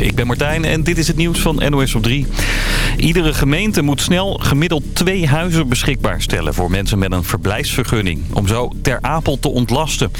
Ik ben Martijn en dit is het nieuws van NOS op 3. Iedere gemeente moet snel gemiddeld twee huizen beschikbaar stellen voor mensen met een verblijfsvergunning. Om zo Ter Apel te ontlasten.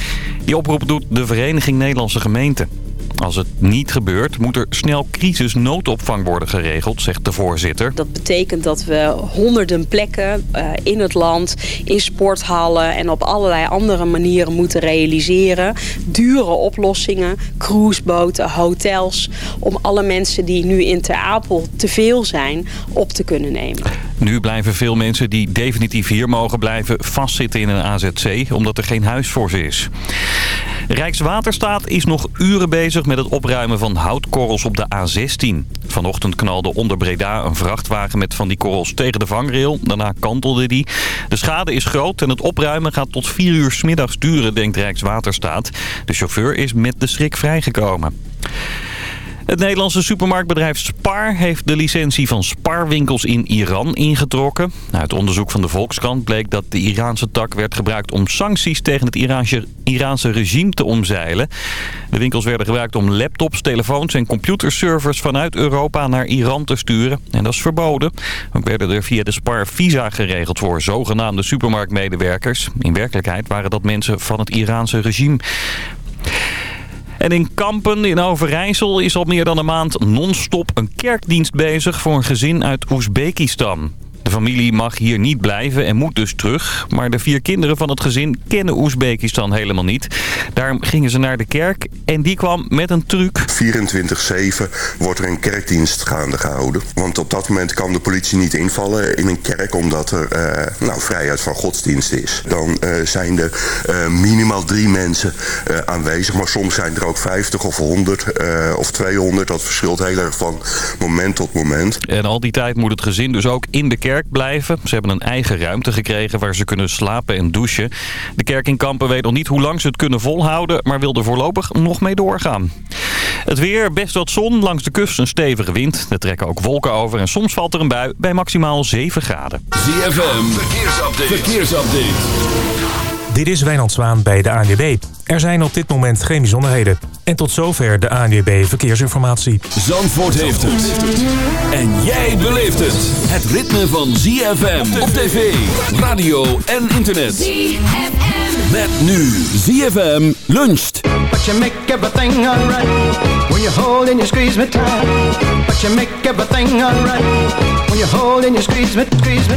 Die oproep doet de Vereniging Nederlandse Gemeenten. Als het niet gebeurt, moet er snel crisisnoodopvang worden geregeld, zegt de voorzitter. Dat betekent dat we honderden plekken uh, in het land, in sporthallen en op allerlei andere manieren moeten realiseren. Dure oplossingen, cruiseboten, hotels, om alle mensen die nu in Ter Apel te veel zijn op te kunnen nemen. Nu blijven veel mensen die definitief hier mogen blijven vastzitten in een AZC, omdat er geen huis voor ze is. Rijkswaterstaat is nog uren bezig met het opruimen van houtkorrels op de A16. Vanochtend knalde onder Breda een vrachtwagen met van die korrels tegen de vangrail. Daarna kantelde die. De schade is groot en het opruimen gaat tot 4 uur s middags duren, denkt Rijkswaterstaat. De chauffeur is met de schrik vrijgekomen. Het Nederlandse supermarktbedrijf Spar heeft de licentie van Sparwinkels in Iran ingetrokken. Uit onderzoek van de Volkskrant bleek dat de Iraanse tak werd gebruikt om sancties tegen het Iraanse, regime te omzeilen. De winkels werden gebruikt om laptops, telefoons en computerservers vanuit Europa naar Iran te sturen. En dat is verboden. Ook werden er via de Spar visa geregeld voor zogenaamde supermarktmedewerkers. In werkelijkheid waren dat mensen van het Iraanse regime. En in Kampen in Overijssel is al meer dan een maand non-stop een kerkdienst bezig voor een gezin uit Oezbekistan. De familie mag hier niet blijven en moet dus terug. Maar de vier kinderen van het gezin kennen Oezbekistan helemaal niet. Daarom gingen ze naar de kerk en die kwam met een truc. 24-7 wordt er een kerkdienst gaande gehouden. Want op dat moment kan de politie niet invallen in een kerk... omdat er uh, nou, vrijheid van godsdienst is. Dan uh, zijn er uh, minimaal drie mensen aanwezig. Maar soms zijn er ook 50 of 100 of 200. Dat verschilt heel erg van moment tot moment. En al die tijd moet het gezin dus ook in de kerk blijven. Ze hebben een eigen ruimte gekregen waar ze kunnen slapen en douchen. De kerk in Kampen weet nog niet hoe lang ze het kunnen volhouden... maar wil er voorlopig nog mee doorgaan. Het weer, best wat zon, langs de kust een stevige wind. Er trekken ook wolken over en soms valt er een bui bij maximaal 7 graden. ZFM, verkeersupdate. verkeersupdate. Dit is Wijnand Zwaan bij de ANWB. Er zijn op dit moment geen bijzonderheden. En tot zover de ANWB Verkeersinformatie. Zandvoort heeft het. En jij beleeft het. Het ritme van ZFM op tv, radio en internet. ZFM. Met nu ZFM luncht. But you make everything alright. When you hold and you squeeze me tight. But you make everything alright. When you hold and you squeeze me, squeeze me.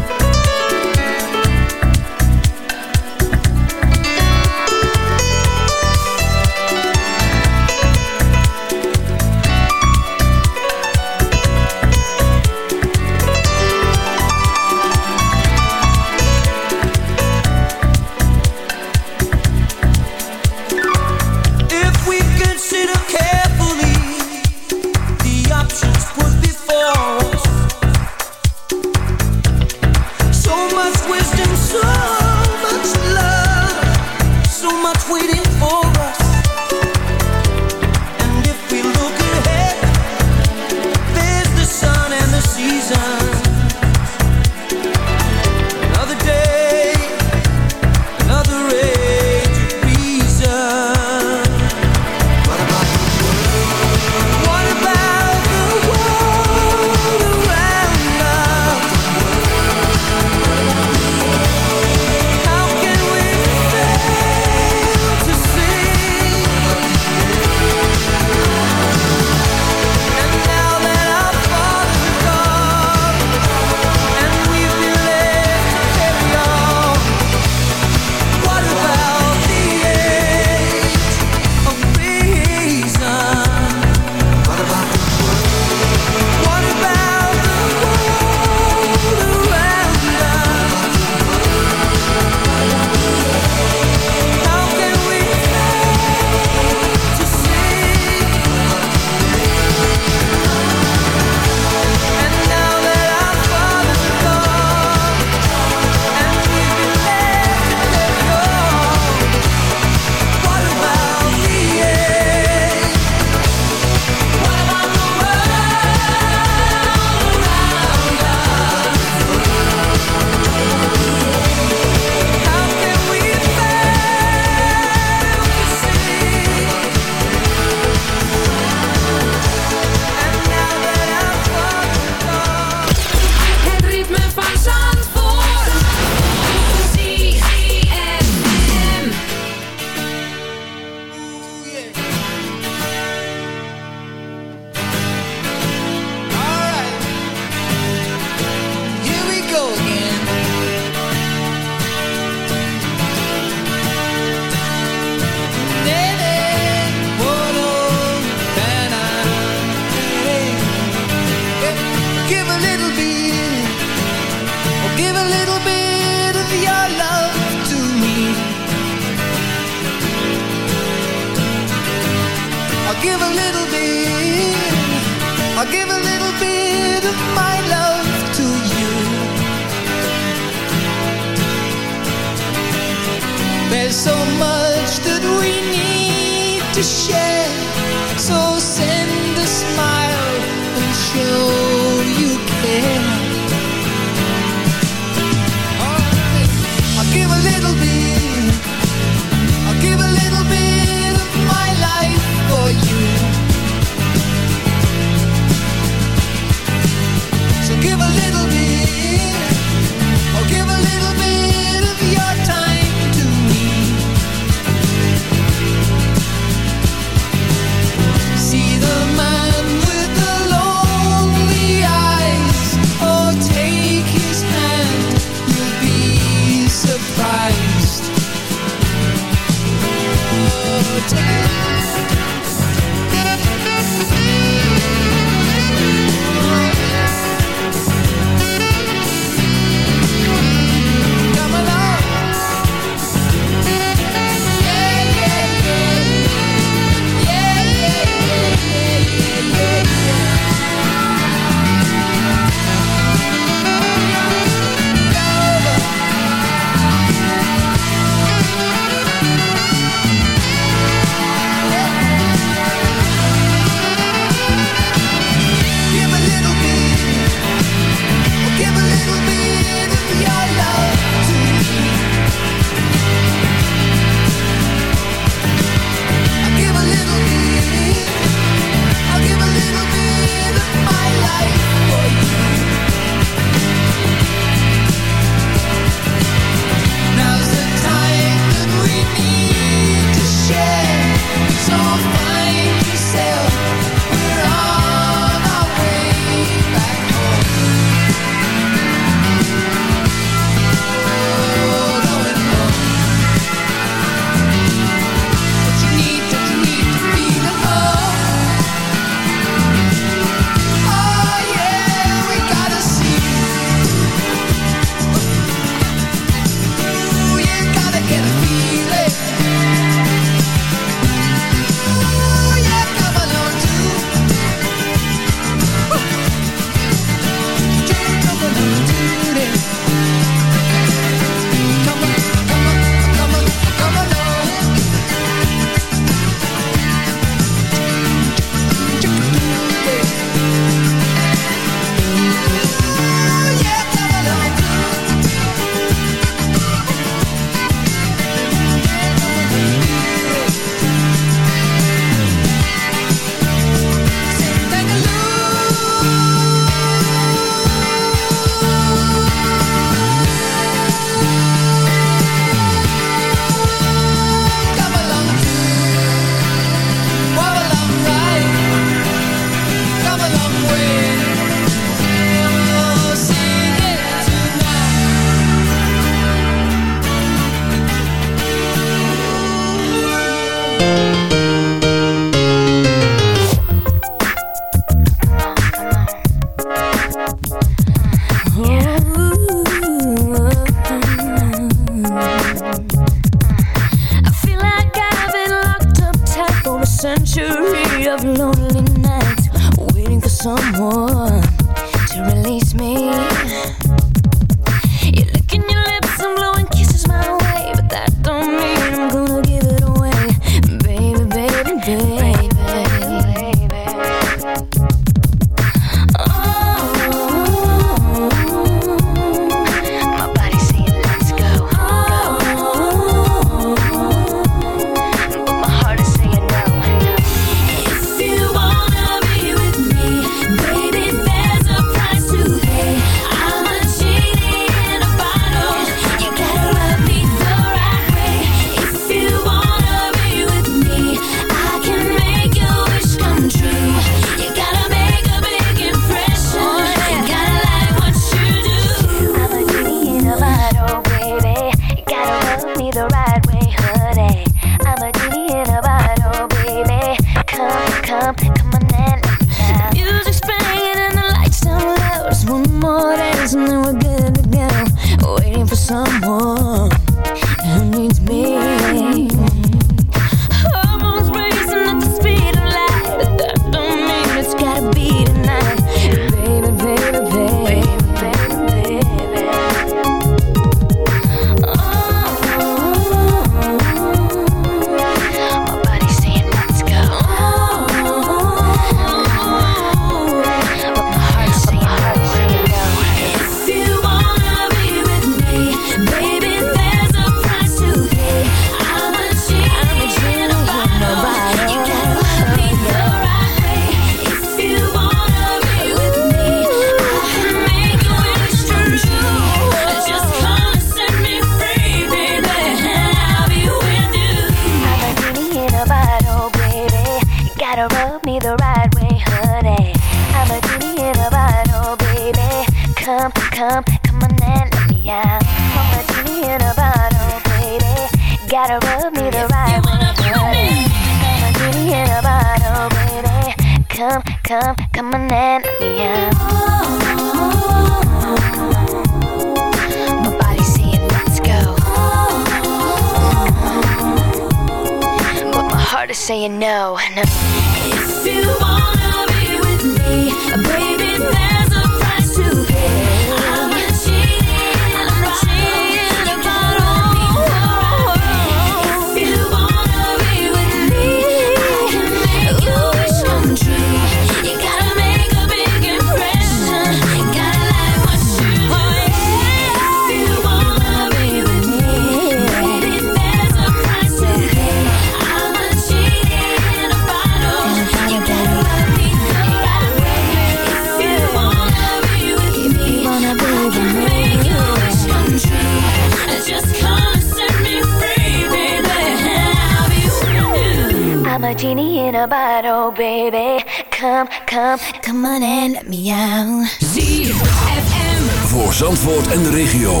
A bottle, baby. Come, come, come on and let me out. ZFM. Voor Zandvoort en de regio.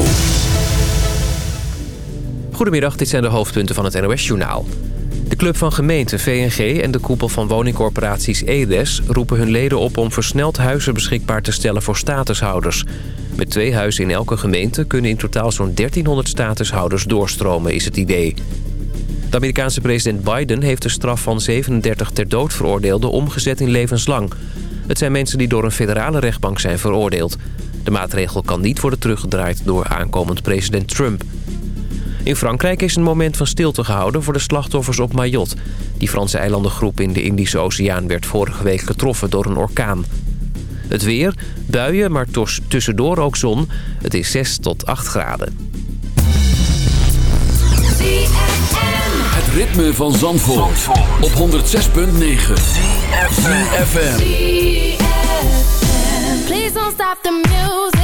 Goedemiddag, dit zijn de hoofdpunten van het NOS-journaal. De Club van Gemeenten VNG en de koepel van woningcorporaties EDES... roepen hun leden op om versneld huizen beschikbaar te stellen voor statushouders. Met twee huizen in elke gemeente kunnen in totaal zo'n 1300 statushouders doorstromen, is het idee. De Amerikaanse president Biden heeft de straf van 37 ter dood veroordeelden omgezet in levenslang. Het zijn mensen die door een federale rechtbank zijn veroordeeld. De maatregel kan niet worden teruggedraaid door aankomend president Trump. In Frankrijk is een moment van stilte gehouden voor de slachtoffers op Mayotte. Die Franse eilandengroep in de Indische Oceaan werd vorige week getroffen door een orkaan. Het weer, buien, maar tussendoor ook zon. Het is 6 tot 8 graden. Ritme van Zandvoort, op 106.9. ZFM. Please don't stop the music.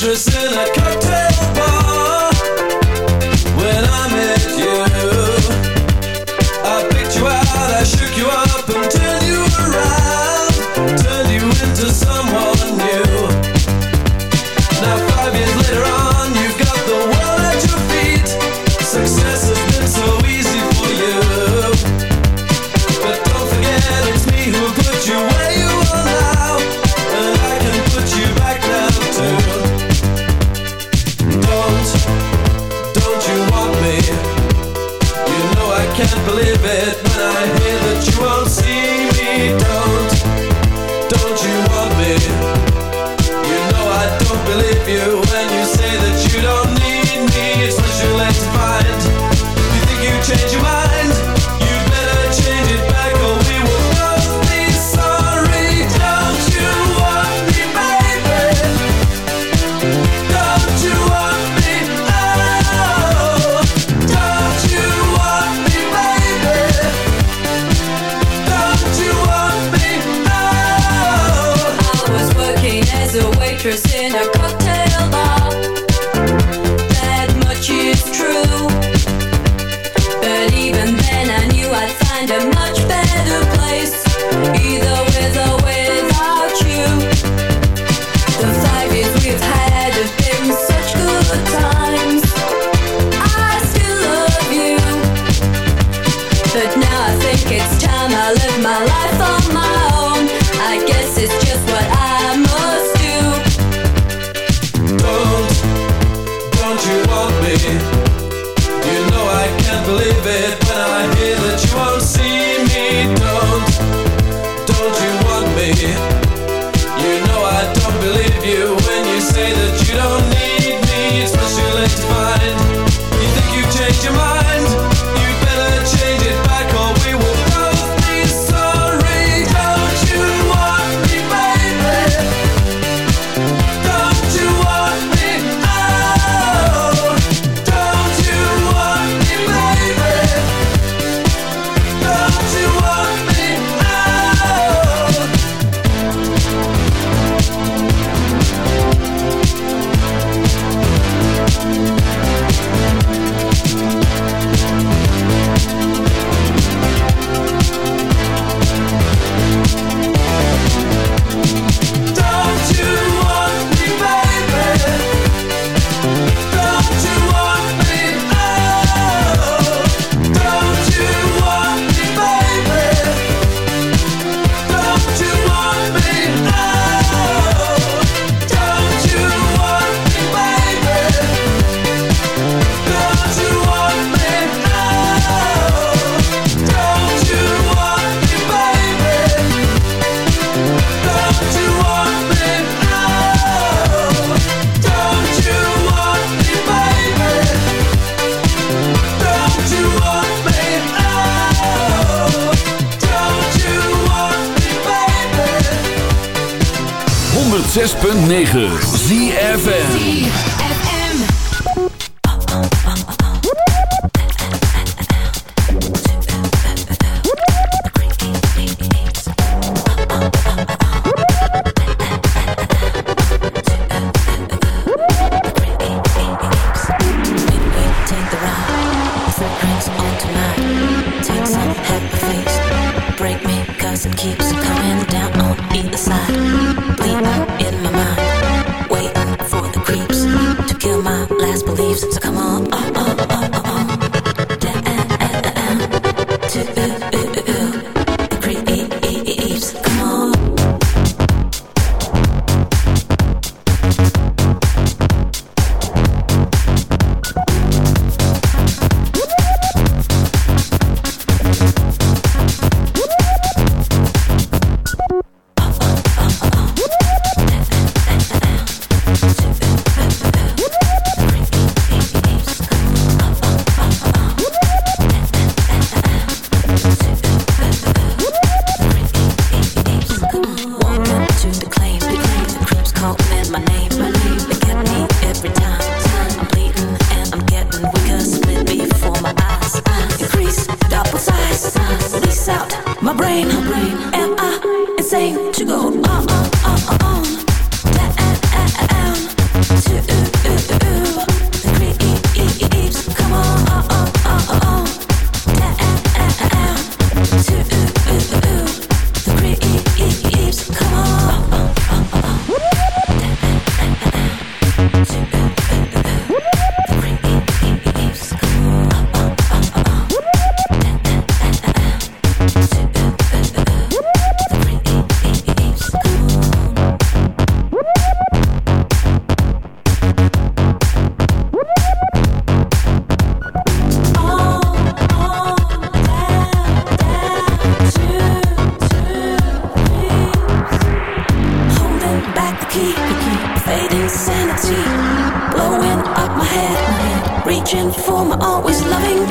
Waitress in a cocktail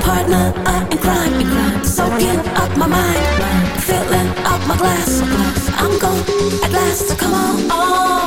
partner up in crime. Soaking up my mind, filling up my glass. I'm gone at last, come on. on.